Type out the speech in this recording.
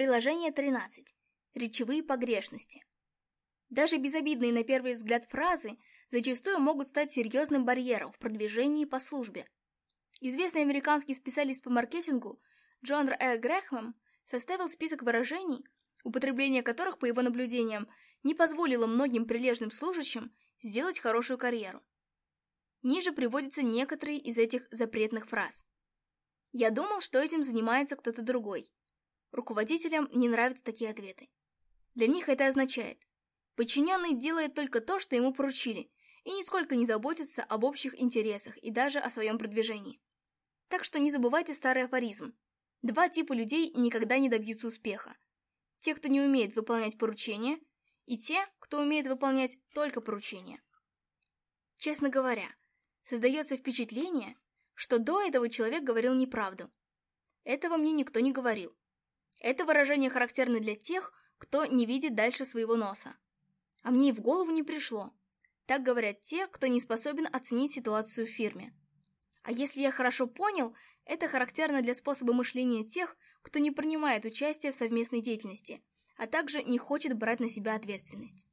Приложение 13. Речевые погрешности. Даже безобидные на первый взгляд фразы зачастую могут стать серьезным барьером в продвижении по службе. Известный американский специалист по маркетингу Джон Р. Э. Грэхэм составил список выражений, употребление которых, по его наблюдениям, не позволило многим прилежным служащим сделать хорошую карьеру. Ниже приводятся некоторые из этих запретных фраз. «Я думал, что этим занимается кто-то другой», Руководителям не нравятся такие ответы. Для них это означает, подчиненный делает только то, что ему поручили, и нисколько не заботится об общих интересах и даже о своем продвижении. Так что не забывайте старый афоризм. Два типа людей никогда не добьются успеха. Те, кто не умеет выполнять поручения, и те, кто умеет выполнять только поручения. Честно говоря, создается впечатление, что до этого человек говорил неправду. Этого мне никто не говорил. Это выражение характерно для тех, кто не видит дальше своего носа. А мне и в голову не пришло. Так говорят те, кто не способен оценить ситуацию в фирме. А если я хорошо понял, это характерно для способа мышления тех, кто не принимает участие в совместной деятельности, а также не хочет брать на себя ответственность.